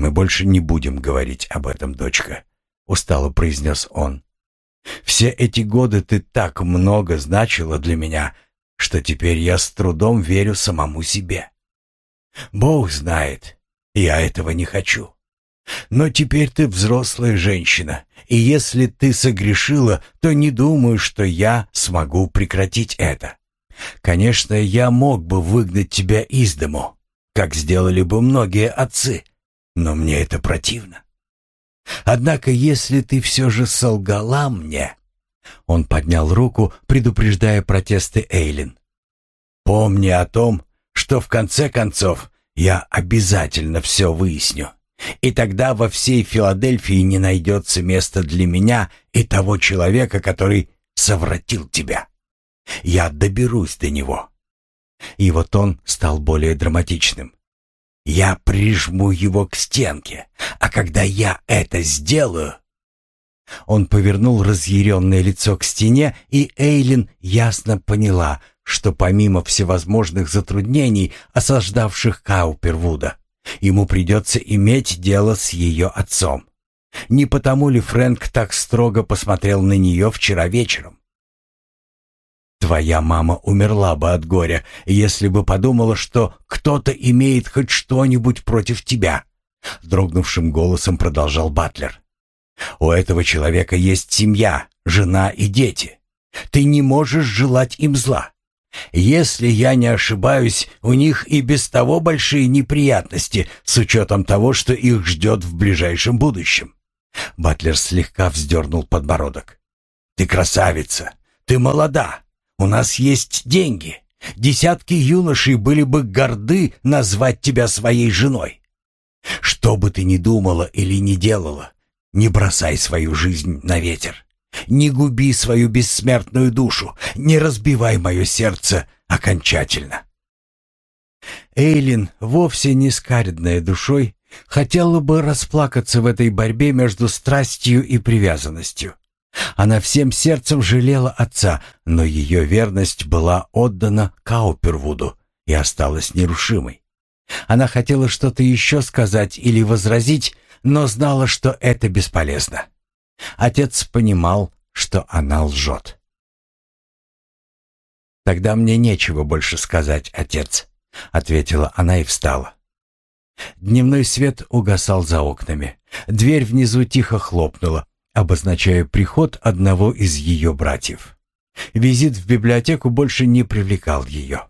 «Мы больше не будем говорить об этом, дочка», — устало произнес он. «Все эти годы ты так много значила для меня, что теперь я с трудом верю самому себе. Бог знает, я этого не хочу. Но теперь ты взрослая женщина, и если ты согрешила, то не думаю, что я смогу прекратить это. Конечно, я мог бы выгнать тебя из дому, как сделали бы многие отцы, но мне это противно. Однако, если ты все же солгала мне...» Он поднял руку, предупреждая протесты Эйлин. «Помни о том, что в конце концов я обязательно все выясню. И тогда во всей Филадельфии не найдется места для меня и того человека, который совратил тебя. Я доберусь до него». И вот он стал более драматичным. «Я прижму его к стенке, а когда я это сделаю...» Он повернул разъяренное лицо к стене, и Эйлин ясно поняла, что помимо всевозможных затруднений, осаждавших Каупервуда, ему придется иметь дело с ее отцом. Не потому ли Фрэнк так строго посмотрел на нее вчера вечером? Твоя мама умерла бы от горя, если бы подумала, что кто-то имеет хоть что-нибудь против тебя, дрогнувшим голосом продолжал Батлер. У этого человека есть семья, жена и дети. Ты не можешь желать им зла. Если я не ошибаюсь, у них и без того большие неприятности с учетом того, что их ждет в ближайшем будущем. Батлер слегка вздернул подбородок. Ты красавица, ты молода, у нас есть деньги. Десятки юношей были бы горды назвать тебя своей женой. Что бы ты ни думала или ни делала, не бросай свою жизнь на ветер. Не губи свою бессмертную душу, не разбивай мое сердце окончательно. Эйлин, вовсе не скаридная душой, хотела бы расплакаться в этой борьбе между страстью и привязанностью. Она всем сердцем жалела отца, но ее верность была отдана Каупервуду и осталась нерушимой. Она хотела что-то еще сказать или возразить, но знала, что это бесполезно. Отец понимал, что она лжет. «Тогда мне нечего больше сказать, отец», — ответила она и встала. Дневной свет угасал за окнами. Дверь внизу тихо хлопнула, обозначая приход одного из ее братьев. Визит в библиотеку больше не привлекал ее.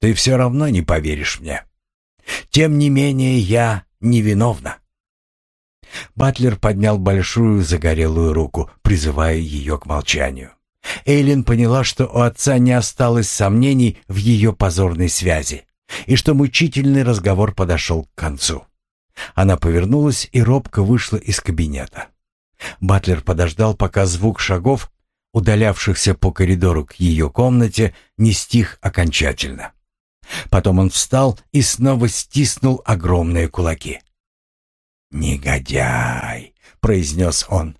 «Ты все равно не поверишь мне. Тем не менее, я невиновна». Батлер поднял большую загорелую руку, призывая ее к молчанию. Эйлин поняла, что у отца не осталось сомнений в ее позорной связи, и что мучительный разговор подошел к концу. Она повернулась и робко вышла из кабинета. Батлер подождал, пока звук шагов, удалявшихся по коридору к ее комнате, не стих окончательно. Потом он встал и снова стиснул огромные кулаки. «Негодяй!» — произнес он.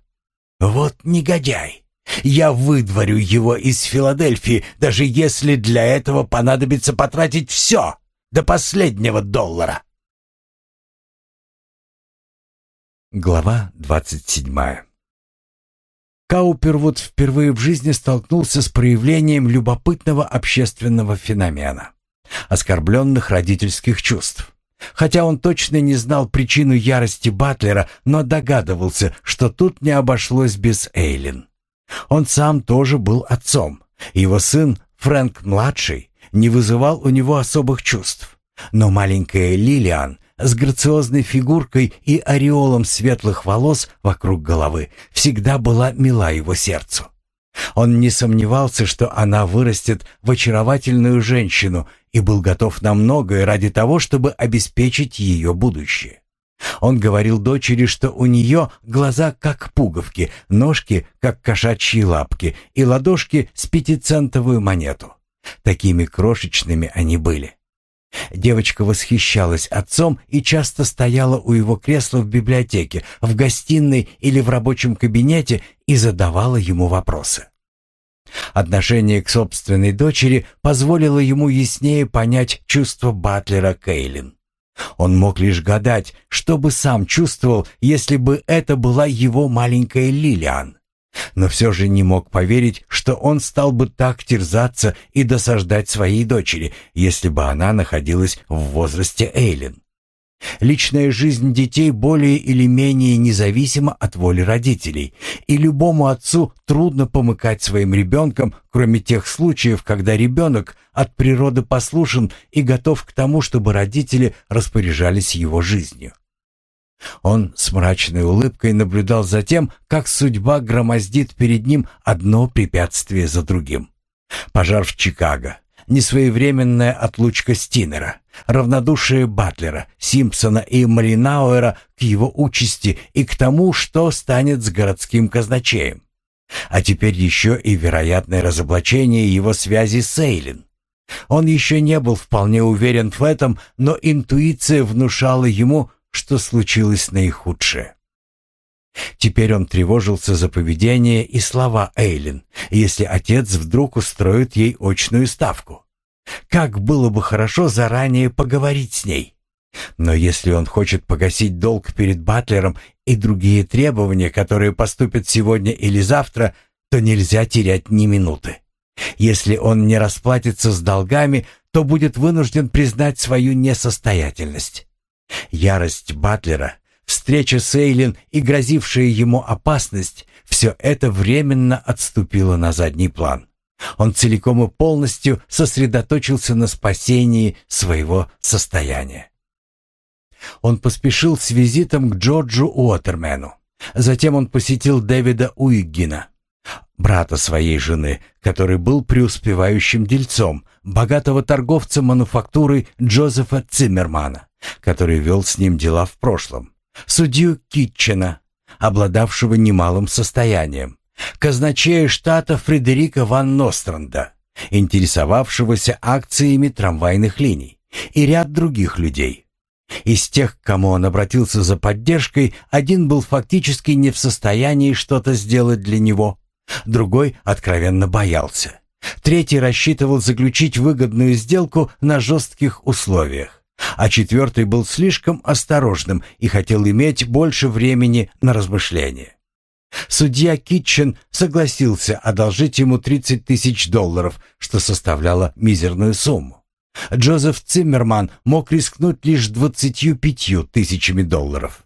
«Вот негодяй! Я выдворю его из Филадельфии, даже если для этого понадобится потратить все, до последнего доллара!» Глава двадцать седьмая Каупервуд впервые в жизни столкнулся с проявлением любопытного общественного феномена — оскорбленных родительских чувств. Хотя он точно не знал причину ярости Батлера, но догадывался, что тут не обошлось без Эйлин. Он сам тоже был отцом. Его сын, Фрэнк-младший, не вызывал у него особых чувств. Но маленькая Лилиан с грациозной фигуркой и ореолом светлых волос вокруг головы всегда была мила его сердцу. Он не сомневался, что она вырастет в очаровательную женщину и был готов на многое ради того, чтобы обеспечить ее будущее. Он говорил дочери, что у нее глаза как пуговки, ножки как кошачьи лапки и ладошки с пятицентовую монету. Такими крошечными они были. Девочка восхищалась отцом и часто стояла у его кресла в библиотеке, в гостиной или в рабочем кабинете и задавала ему вопросы. Отношение к собственной дочери позволило ему яснее понять чувства Батлера Кейлин. Он мог лишь гадать, что бы сам чувствовал, если бы это была его маленькая Лилиан. Но все же не мог поверить, что он стал бы так терзаться и досаждать своей дочери, если бы она находилась в возрасте Эйлин. Личная жизнь детей более или менее независима от воли родителей, и любому отцу трудно помыкать своим ребенком, кроме тех случаев, когда ребенок от природы послушен и готов к тому, чтобы родители распоряжались его жизнью. Он с мрачной улыбкой наблюдал за тем, как судьба громоздит перед ним одно препятствие за другим. Пожар в Чикаго, несвоевременная отлучка Стинера, равнодушие Батлера, Симпсона и Маринауэра к его участи и к тому, что станет с городским казначеем. А теперь еще и вероятное разоблачение его связи с Эйлин. Он еще не был вполне уверен в этом, но интуиция внушала ему, что случилось наихудшее. Теперь он тревожился за поведение и слова Эйлин, если отец вдруг устроит ей очную ставку. Как было бы хорошо заранее поговорить с ней. Но если он хочет погасить долг перед Батлером и другие требования, которые поступят сегодня или завтра, то нельзя терять ни минуты. Если он не расплатится с долгами, то будет вынужден признать свою несостоятельность. Ярость Батлера, встреча с Эйлин и грозившая ему опасность — все это временно отступило на задний план. Он целиком и полностью сосредоточился на спасении своего состояния. Он поспешил с визитом к Джорджу Уотермену. Затем он посетил Дэвида Уиггина, брата своей жены, который был преуспевающим дельцом, богатого торговца мануфактурой Джозефа Циммермана, который вел с ним дела в прошлом, судью Китчена, обладавшего немалым состоянием, казначея штата Фредерика ван Ностранда, интересовавшегося акциями трамвайных линий, и ряд других людей. Из тех, к кому он обратился за поддержкой, один был фактически не в состоянии что-то сделать для него, другой откровенно боялся. Третий рассчитывал заключить выгодную сделку на жестких условиях, а четвертый был слишком осторожным и хотел иметь больше времени на размышления. Судья Китчен согласился одолжить ему 30 тысяч долларов, что составляло мизерную сумму. Джозеф Циммерман мог рискнуть лишь 25 тысячами долларов.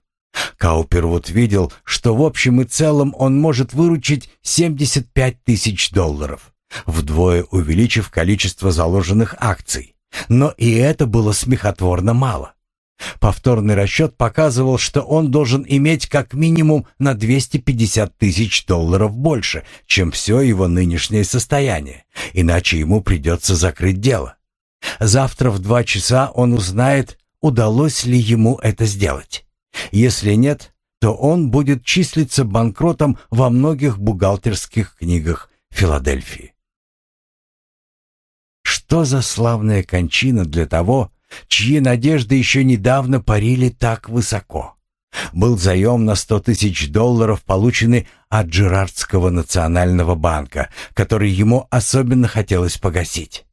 Каупервуд видел, что в общем и целом он может выручить 75 тысяч долларов, вдвое увеличив количество заложенных акций. Но и это было смехотворно мало. Повторный расчет показывал, что он должен иметь как минимум на 250 тысяч долларов больше, чем все его нынешнее состояние, иначе ему придется закрыть дело. Завтра в два часа он узнает, удалось ли ему это сделать. Если нет, то он будет числиться банкротом во многих бухгалтерских книгах Филадельфии. Что за славная кончина для того, чьи надежды еще недавно парили так высоко. Был заем на сто тысяч долларов, полученный от Джерардского национального банка, который ему особенно хотелось погасить.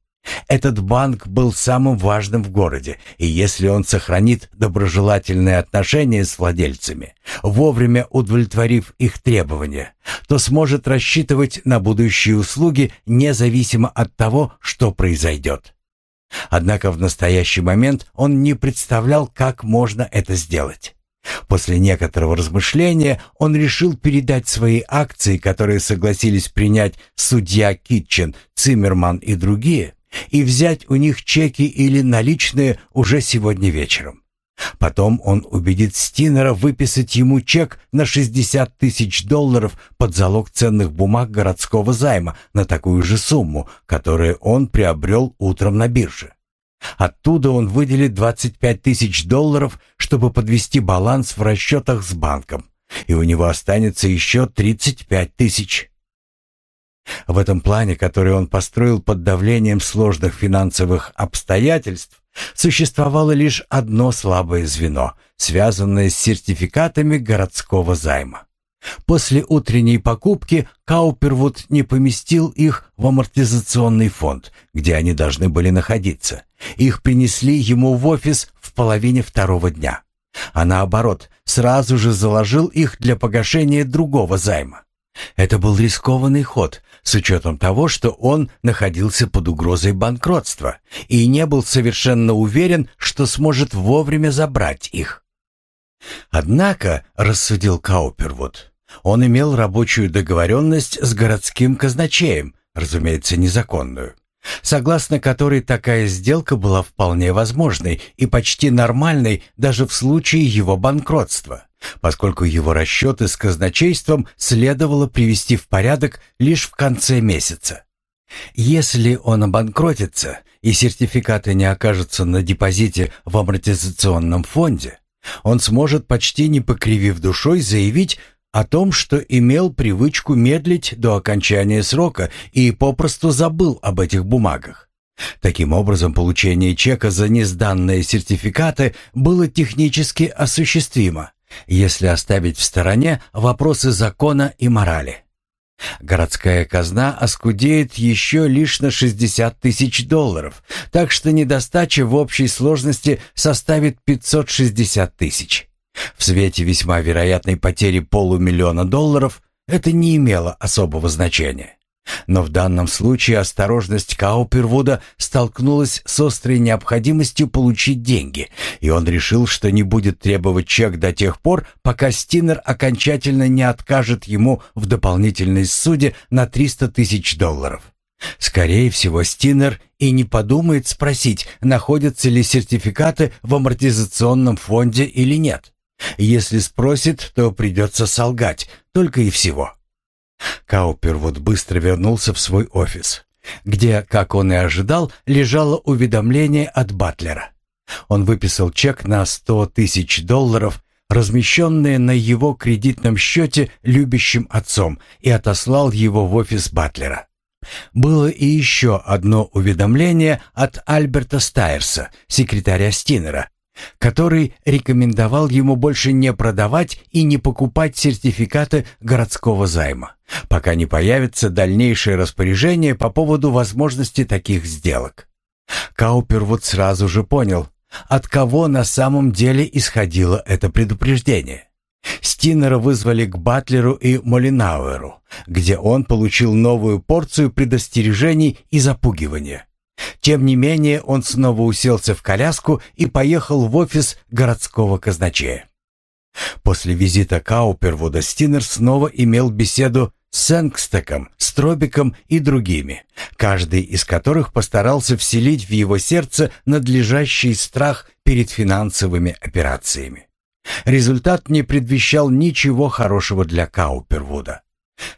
Этот банк был самым важным в городе, и если он сохранит доброжелательные отношения с владельцами, вовремя удовлетворив их требования, то сможет рассчитывать на будущие услуги независимо от того, что произойдет. Однако в настоящий момент он не представлял, как можно это сделать. После некоторого размышления он решил передать свои акции, которые согласились принять судья Китчен, Циммерман и другие, и взять у них чеки или наличные уже сегодня вечером. Потом он убедит Стинера выписать ему чек на 60 тысяч долларов под залог ценных бумаг городского займа на такую же сумму, которую он приобрел утром на бирже. Оттуда он выделит 25 тысяч долларов, чтобы подвести баланс в расчетах с банком, и у него останется еще 35 тысяч. В этом плане, который он построил под давлением сложных финансовых обстоятельств, существовало лишь одно слабое звено, связанное с сертификатами городского займа. После утренней покупки Каупервуд не поместил их в амортизационный фонд, где они должны были находиться. Их принесли ему в офис в половине второго дня. А наоборот, сразу же заложил их для погашения другого займа. Это был рискованный ход, с учетом того, что он находился под угрозой банкротства и не был совершенно уверен, что сможет вовремя забрать их. Однако, рассудил Каупервуд, он имел рабочую договоренность с городским казначеем, разумеется, незаконную, согласно которой такая сделка была вполне возможной и почти нормальной даже в случае его банкротства, поскольку его расчеты с казначейством следовало привести в порядок лишь в конце месяца. Если он обанкротится и сертификаты не окажутся на депозите в амортизационном фонде, он сможет, почти не покривив душой, заявить о том, что имел привычку медлить до окончания срока и попросту забыл об этих бумагах. Таким образом, получение чека за несданные сертификаты было технически осуществимо, если оставить в стороне вопросы закона и морали. Городская казна оскудеет еще лишь на 60 тысяч долларов, так что недостача в общей сложности составит 560 тысяч. В свете весьма вероятной потери полумиллиона долларов это не имело особого значения. Но в данном случае осторожность Каупервуда столкнулась с острой необходимостью получить деньги, и он решил, что не будет требовать чек до тех пор, пока Стинер окончательно не откажет ему в дополнительной суде на 300 тысяч долларов. Скорее всего, Стинер и не подумает спросить, находятся ли сертификаты в амортизационном фонде или нет. Если спросит, то придется солгать, только и всего. Каупервуд быстро вернулся в свой офис, где, как он и ожидал, лежало уведомление от Батлера. Он выписал чек на 100 тысяч долларов, размещенные на его кредитном счете любящим отцом, и отослал его в офис Батлера. Было и еще одно уведомление от Альберта Стайерса, секретаря Стинера, который рекомендовал ему больше не продавать и не покупать сертификаты городского займа, пока не появится дальнейшее распоряжение по поводу возможности таких сделок. Каупервуд сразу же понял, от кого на самом деле исходило это предупреждение. Стинера вызвали к Батлеру и Молинауэру, где он получил новую порцию предостережений и запугивания. Тем не менее, он снова уселся в коляску и поехал в офис городского казначея. После визита Каупервуда Стинер снова имел беседу с Энгстеком, Стробиком и другими, каждый из которых постарался вселить в его сердце надлежащий страх перед финансовыми операциями. Результат не предвещал ничего хорошего для Каупервуда.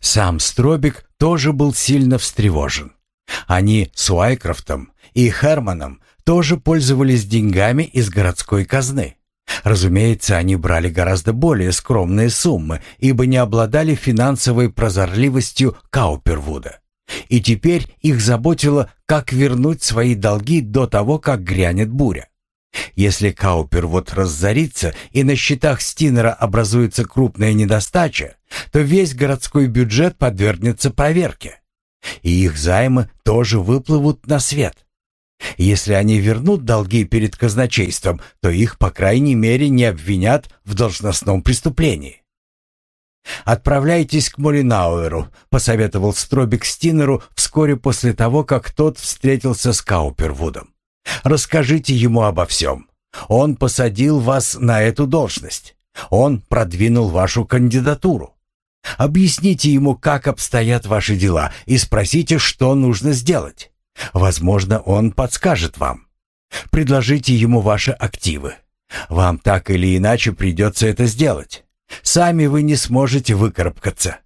Сам Стробик тоже был сильно встревожен. Они с Уайкрофтом и Херманом тоже пользовались деньгами из городской казны. Разумеется, они брали гораздо более скромные суммы, ибо не обладали финансовой прозорливостью Каупервуда. И теперь их заботило, как вернуть свои долги до того, как грянет буря. Если Каупервуд разорится и на счетах Стинера образуется крупная недостача, то весь городской бюджет подвергнется проверке. И их займы тоже выплывут на свет. Если они вернут долги перед казначейством, то их, по крайней мере, не обвинят в должностном преступлении. «Отправляйтесь к Молинауэру», — посоветовал Стробик Стинеру вскоре после того, как тот встретился с Каупервудом. «Расскажите ему обо всем. Он посадил вас на эту должность. Он продвинул вашу кандидатуру. Объясните ему, как обстоят ваши дела, и спросите, что нужно сделать. Возможно, он подскажет вам. Предложите ему ваши активы. Вам так или иначе придется это сделать. Сами вы не сможете выкарабкаться.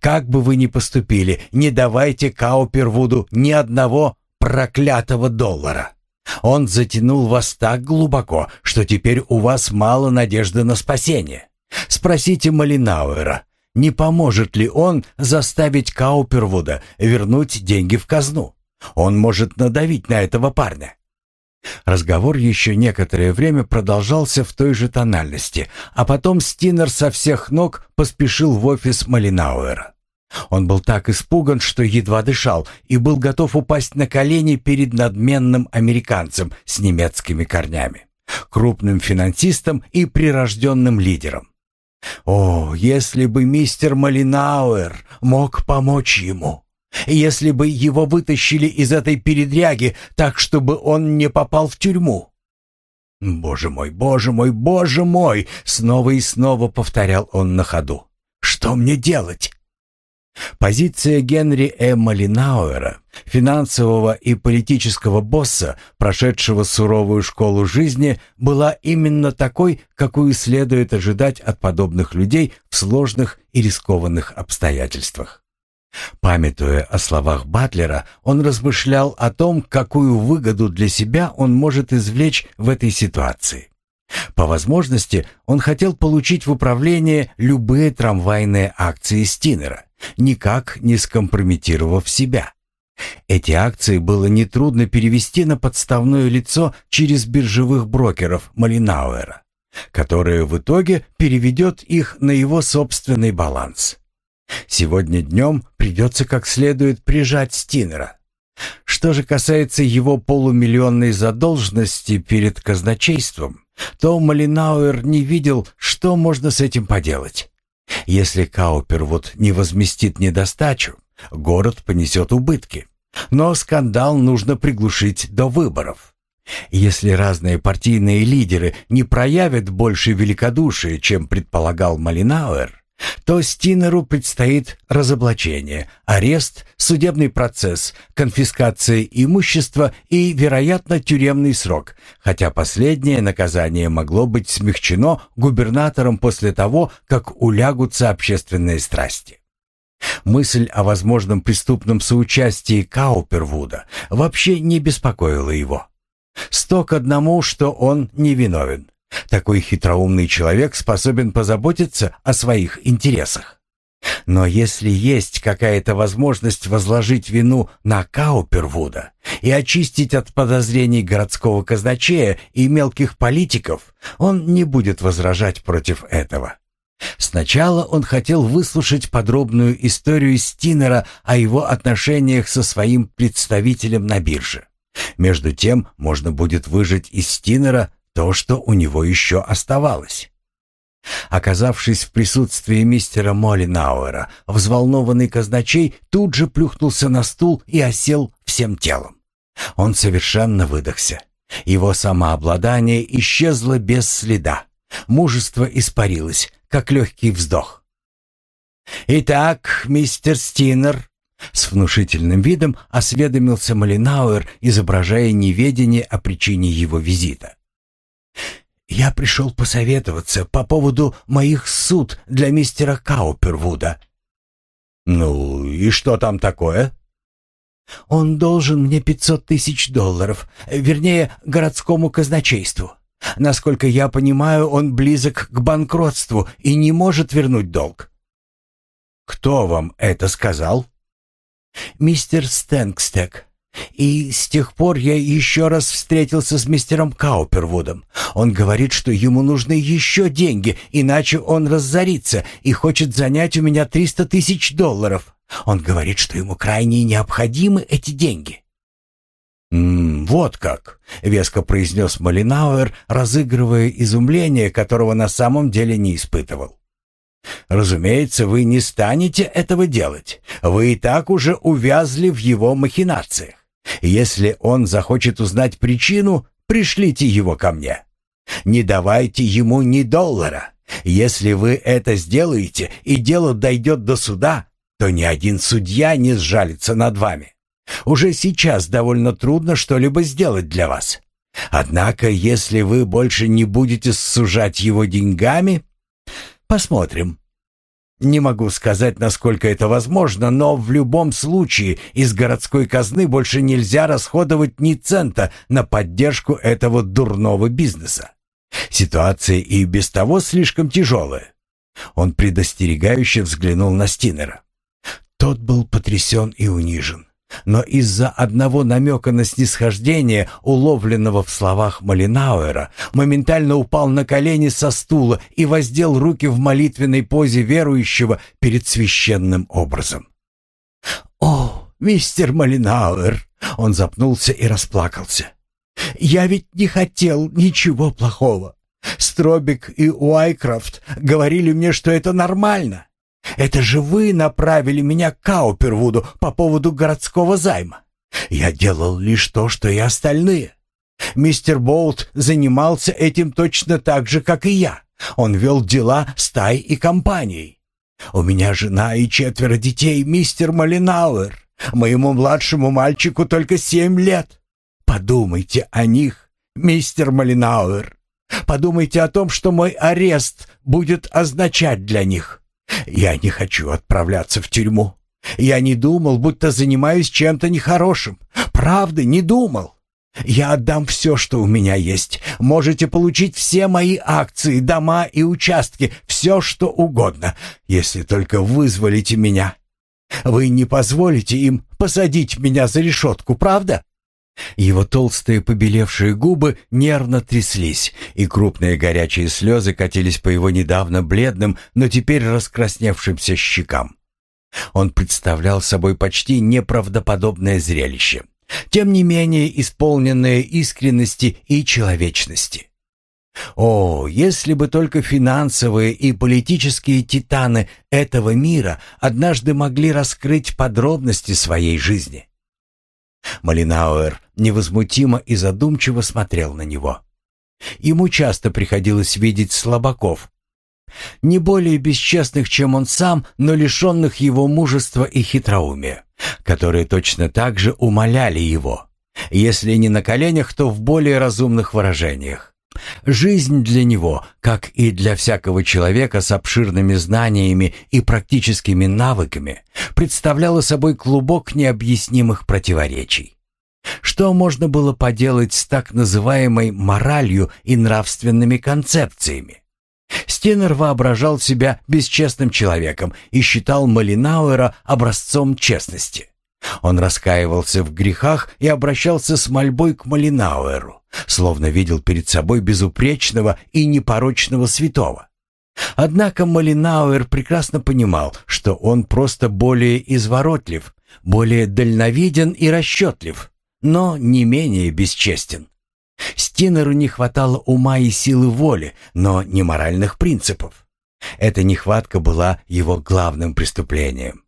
Как бы вы ни поступили, не давайте Каупервуду ни одного проклятого доллара. Он затянул вас так глубоко, что теперь у вас мало надежды на спасение. Спросите Малинауэра, не поможет ли он заставить Каупервуда вернуть деньги в казну. Он может надавить на этого парня. Разговор еще некоторое время продолжался в той же тональности, а потом Стинер со всех ног поспешил в офис Малинауэра. Он был так испуган, что едва дышал, и был готов упасть на колени перед надменным американцем с немецкими корнями, крупным финансистом и прирожденным лидером. О, если бы мистер Малинауэр мог помочь ему! Если бы его вытащили из этой передряги так, чтобы он не попал в тюрьму. «Боже мой, боже мой, боже мой!» — снова и снова повторял он на ходу. «Что мне делать?» Позиция Генри Э. Малинауэра, финансового и политического босса, прошедшего суровую школу жизни, была именно такой, какую следует ожидать от подобных людей в сложных и рискованных обстоятельствах. Памятуя о словах Батлера, он размышлял о том, какую выгоду для себя он может извлечь в этой ситуации. По возможности он хотел получить в управление любые трамвайные акции Стинера, никак не скомпрометировав себя. Эти акции было нетрудно перевести на подставное лицо через биржевых брокеров Малинауэра, которые в итоге переведет их на его собственный баланс. Сегодня днем придется как следует прижать Стинера. Что же касается его полумиллионной задолженности перед казначейством, то Малинауэр не видел, что можно с этим поделать. Если Каупервуд не возместит недостачу, город понесет убытки. Но скандал нужно приглушить до выборов. Если разные партийные лидеры не проявят больше великодушия, чем предполагал Малинауэр, то Стинеру предстоит разоблачение, арест, судебный процесс, конфискация имущества и, вероятно, тюремный срок, хотя последнее наказание могло быть смягчено губернатором после того, как улягутся общественные страсти. Мысль о возможном преступном соучастии Каупервуда вообще не беспокоила его. Сто к одному, что он невиновен. Такой хитроумный человек способен позаботиться о своих интересах. Но если есть какая-то возможность возложить вину на Каупервуда и очистить от подозрений городского казначея и мелких политиков, он не будет возражать против этого. Сначала он хотел выслушать подробную историю Стинера о его отношениях со своим представителем на бирже. Между тем можно будет выжать из Стинера то, что у него еще оставалось. Оказавшись в присутствии мистера Моллинауэра, взволнованный казначей тут же плюхнулся на стул и осел всем телом. Он совершенно выдохся. Его самообладание исчезло без следа. Мужество испарилось, как легкий вздох. «Итак, мистер Стинер», — с внушительным видом осведомился Малинауэр, изображая неведение о причине его визита. «Я пришел посоветоваться по поводу моих суд для мистера Каупервуда». «Ну и что там такое?» «Он должен мне пятьсот тысяч долларов, вернее, городскому казначейству. Насколько я понимаю, он близок к банкротству и не может вернуть долг». «Кто вам это сказал?» «Мистер Стэнкстек. И с тех пор я еще раз встретился с мистером Каупервудом. Он говорит, что ему нужны еще деньги, иначе он разорится и хочет занять у меня 300 тысяч долларов. Он говорит, что ему крайне необходимы эти деньги. «М -м, «Вот как», — веско произнес Малинауэр, разыгрывая изумление, которого на самом деле не испытывал. «Разумеется, вы не станете этого делать. Вы и так уже увязли в его махинациях. Если он захочет узнать причину, пришлите его ко мне. Не давайте ему ни доллара. Если вы это сделаете и дело дойдет до суда, то ни один судья не сжалится над вами. Уже сейчас довольно трудно что-либо сделать для вас. Однако, если вы больше не будете сужать его деньгами, посмотрим. Не могу сказать, насколько это возможно, но в любом случае из городской казны больше нельзя расходовать ни цента на поддержку этого дурного бизнеса. Ситуация и без того слишком тяжелая. Он предостерегающе взглянул на Стинера. Тот был потрясен и унижен. Но из-за одного намека на снисхождение, уловленного в словах Малинауэра, моментально упал на колени со стула и воздел руки в молитвенной позе верующего перед священным образом. «О, мистер Малинауэр!» Он запнулся и расплакался. «Я ведь не хотел ничего плохого. Стробик и Уайкрофт говорили мне, что это нормально. Это же вы направили меня к Каупервуду по поводу городского займа. Я делал лишь то, что и остальные. Мистер Болт занимался этим точно так же, как и я. Он вел дела стай и компанией. У меня жена и четверо детей, мистер Малинауэр. Моему младшему мальчику только семь лет. Подумайте о них, мистер Малинауэр. Подумайте о том, что мой арест будет означать для них. Я не хочу отправляться в тюрьму. Я не думал, будто занимаюсь чем-то нехорошим. Правда, не думал. Я отдам все, что у меня есть. Можете получить все мои акции, дома и участки, все, что угодно, если только вызволите меня. Вы не позволите им посадить меня за решетку, правда?» Его толстые побелевшие губы нервно тряслись, и крупные горячие слезы катились по его недавно бледным, но теперь раскрасневшимся щекам. Он представлял собой почти неправдоподобное зрелище, тем не менее исполненное искренности и человечности. О, если бы только финансовые и политические титаны этого мира однажды могли раскрыть подробности своей жизни. Малинауэр невозмутимо и задумчиво смотрел на него. Ему часто приходилось видеть слабаков, не более бесчестных, чем он сам, но лишенных его мужества и хитроумия, которые точно так же умоляли его, если не на коленях, то в более разумных выражениях. Жизнь для него, как и для всякого человека с обширными знаниями и практическими навыками, представляла собой клубок необъяснимых противоречий. Что можно было поделать с так называемой моралью и нравственными концепциями? Стинер воображал себя бесчестным человеком и считал Малинауэра образцом честности. Он раскаивался в грехах и обращался с мольбой к Малинауэру, словно видел перед собой безупречного и непорочного святого. Однако Малинауэр прекрасно понимал, что он просто более изворотлив, более дальновиден и расчетлив, но не менее бесчестен. Стинеру не хватало ума и силы воли, но не моральных принципов. Эта нехватка была его главным преступлением.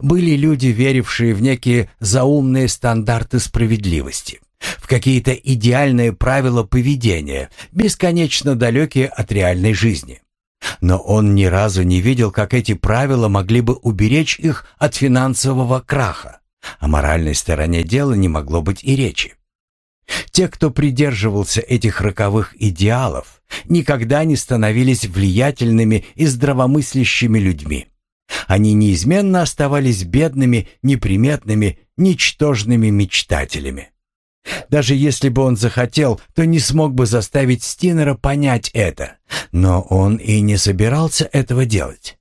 Были люди, верившие в некие заумные стандарты справедливости, в какие-то идеальные правила поведения, бесконечно далекие от реальной жизни. Но он ни разу не видел, как эти правила могли бы уберечь их от финансового краха. О моральной стороне дела не могло быть и речи. Те, кто придерживался этих роковых идеалов, никогда не становились влиятельными и здравомыслящими людьми. Они неизменно оставались бедными, неприметными, ничтожными мечтателями. Даже если бы он захотел, то не смог бы заставить Стинера понять это, но он и не собирался этого делать.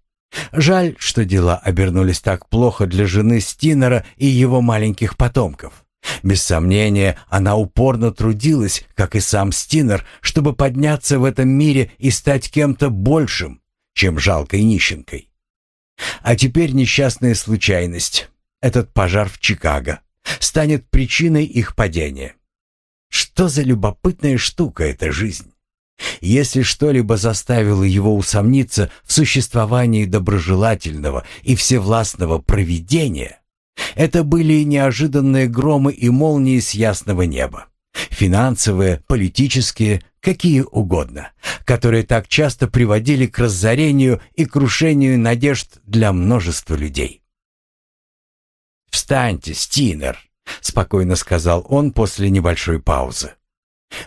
Жаль, что дела обернулись так плохо для жены Стинера и его маленьких потомков. Без сомнения, она упорно трудилась, как и сам Стинер, чтобы подняться в этом мире и стать кем-то большим, чем жалкой нищенкой. А теперь несчастная случайность, этот пожар в Чикаго, станет причиной их падения. Что за любопытная штука эта жизнь? Если что-либо заставило его усомниться в существовании доброжелательного и всевластного провидения, это были неожиданные громы и молнии с ясного неба. Финансовые, политические, какие угодно, которые так часто приводили к разорению и крушению надежд для множества людей. «Встаньте, Стинер», — спокойно сказал он после небольшой паузы.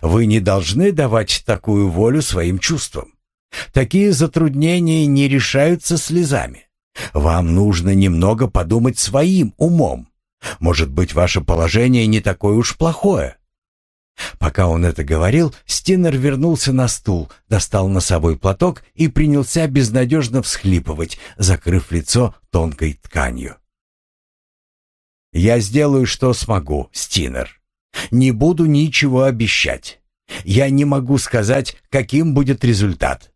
«Вы не должны давать такую волю своим чувствам. Такие затруднения не решаются слезами. Вам нужно немного подумать своим умом. Может быть, ваше положение не такое уж плохое. Пока он это говорил, Стинер вернулся на стул, достал носовой платок и принялся безнадежно всхлипывать, закрыв лицо тонкой тканью. «Я сделаю, что смогу, Стинер. Не буду ничего обещать. Я не могу сказать, каким будет результат.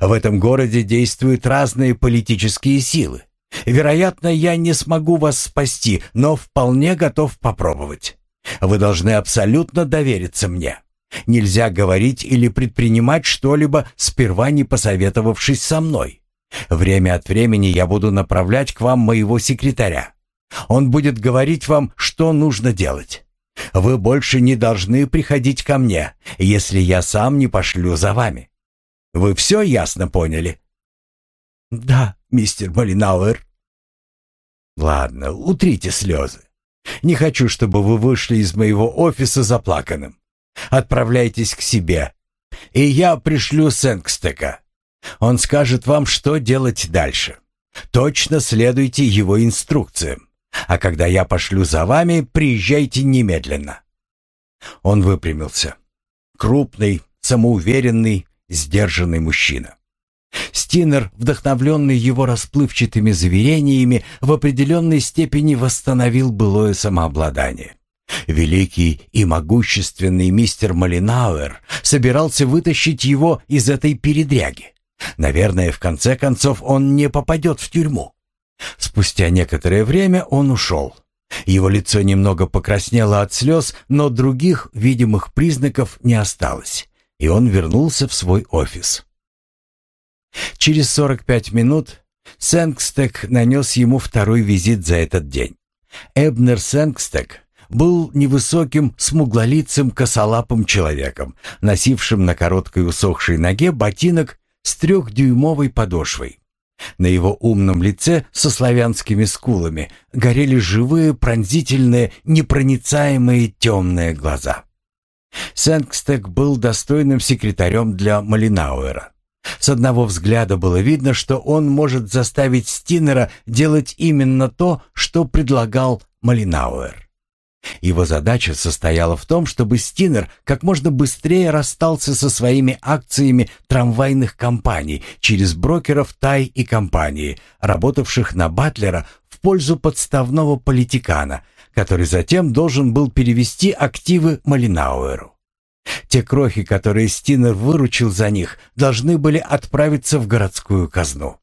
В этом городе действуют разные политические силы. Вероятно, я не смогу вас спасти, но вполне готов попробовать. Вы должны абсолютно довериться мне. Нельзя говорить или предпринимать что-либо, сперва не посоветовавшись со мной. Время от времени я буду направлять к вам моего секретаря. Он будет говорить вам, что нужно делать. Вы больше не должны приходить ко мне, если я сам не пошлю за вами. Вы все ясно поняли?» «Да, мистер Малинауэр». «Ладно, утрите слезы. Не хочу, чтобы вы вышли из моего офиса заплаканным. Отправляйтесь к себе, и я пришлю Сэнкстека. Он скажет вам, что делать дальше. Точно следуйте его инструкциям. А когда я пошлю за вами, приезжайте немедленно». Он выпрямился. Крупный, самоуверенный, сдержанный мужчина. Стинер, вдохновленный его расплывчатыми заверениями, в определенной степени восстановил былое самообладание. Великий и могущественный мистер Малинауэр собирался вытащить его из этой передряги. Наверное, в конце концов он не попадет в тюрьму. Спустя некоторое время он ушел. Его лицо немного покраснело от слез, но других видимых признаков не осталось, и он вернулся в свой офис. Через 45 минут Сэнгстек нанес ему второй визит за этот день. Эбнер Сэнгстек был невысоким, смуглолицым, косолапым человеком, носившим на короткой усохшей ноге ботинок с трехдюймовой подошвой. На его умном лице со славянскими скулами горели живые, пронзительные, непроницаемые темные глаза. Сэнкстек был достойным секретарем для Малинауэра. С одного взгляда было видно, что он может заставить Стинера делать именно то, что предлагал Малинауэр. Его задача состояла в том, чтобы Стинер как можно быстрее расстался со своими акциями трамвайных компаний через брокеров Тай и компании, работавших на Батлера в пользу подставного политикана, который затем должен был перевести активы Малинауэру. Те крохи, которые Стинер выручил за них, должны были отправиться в городскую казну.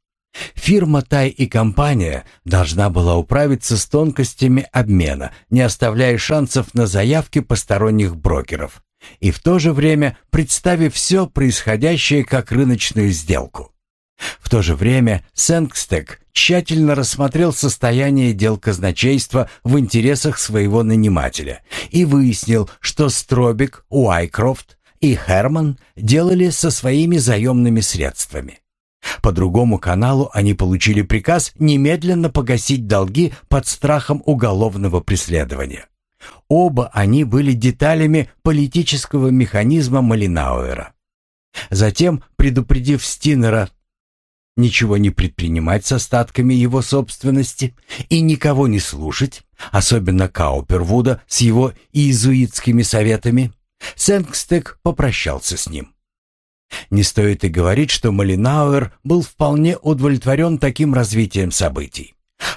Фирма Тай и компания должна была управиться с тонкостями обмена, не оставляя шансов на заявки посторонних брокеров, и в то же время представив все происходящее как рыночную сделку. В то же время Сэнкстек тщательно рассмотрел состояние дел казначейства в интересах своего нанимателя и выяснил, что Стробик, Уайкрофт и Херман делали со своими заемными средствами. По другому каналу они получили приказ немедленно погасить долги под страхом уголовного преследования. Оба они были деталями политического механизма Малинауэра. Затем, предупредив Стинера ничего не предпринимать с остатками его собственности и никого не слушать, особенно Каупервуда с его иезуитскими советами, Сэнкстек попрощался с ним. Не стоит и говорить, что Малинауэр был вполне удовлетворен таким развитием событий.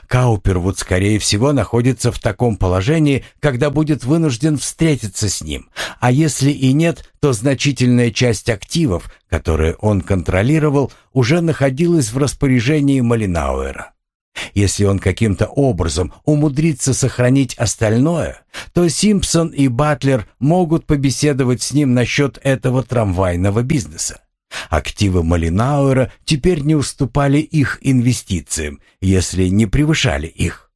Каупервуд, скорее всего, находится в таком положении, когда будет вынужден встретиться с ним, а если и нет, то значительная часть активов, которые он контролировал, уже находилась в распоряжении Малинауэра. Если он каким-то образом умудрится сохранить остальное, то Симпсон и Батлер могут побеседовать с ним насчет этого трамвайного бизнеса. Активы Малинауэра теперь не уступали их инвестициям, если не превышали их.